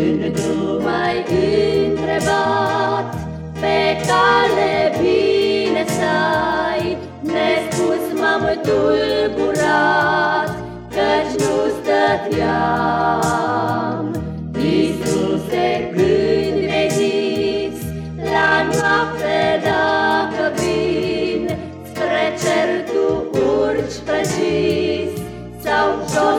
Când tu m-ai întrebat Pe cale bine stai Nespus m-am tulburat Căci nu stăteam. Iisuse, când mi-ai zis La noapte dacă vin Spre cer tu urci precis Sau jos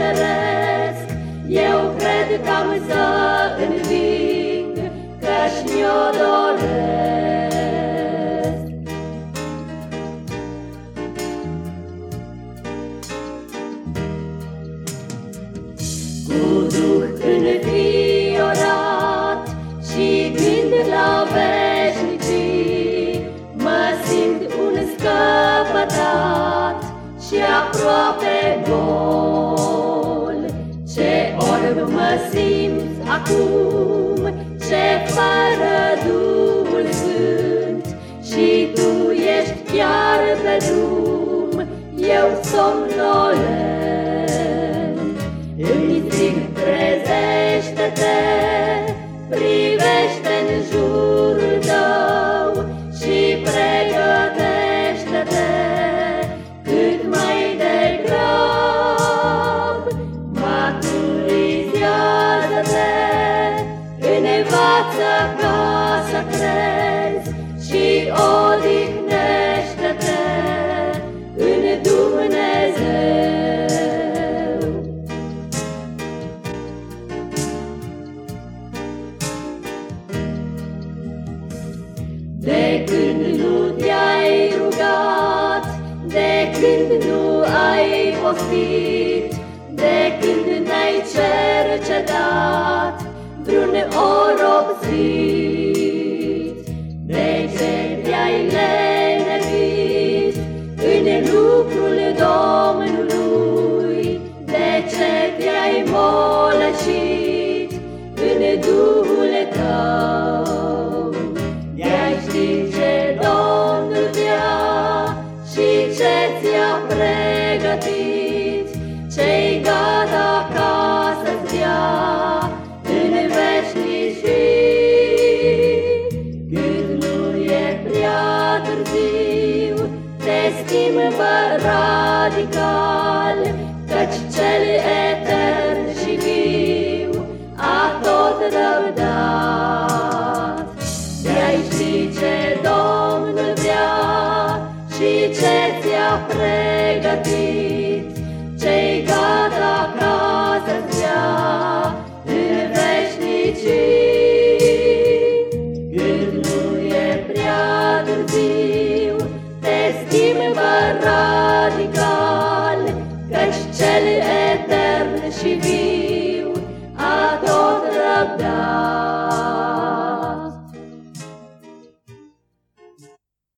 ceresc. Eu cred că am să înving Căci mi-o doresc. Cu orb mă simt acum, ce fără Duhul Sfânt, Și Tu ești chiar pe drum, eu somnolent. Maturizează-te, învață ca să crezi și odihnește-te în Dumnezeu. De când nu te-ai rugat, de când nu ai postit, de când n-ai cercetat vreun oropsit, Ce-i gata ca să-ți dea în veșnicii. Cât nu e prea târziu, te schimbă radical, Căci cel etern și viu a tot răbdat. De-ai ști ce Domnul vrea și ce ți-a pregătit,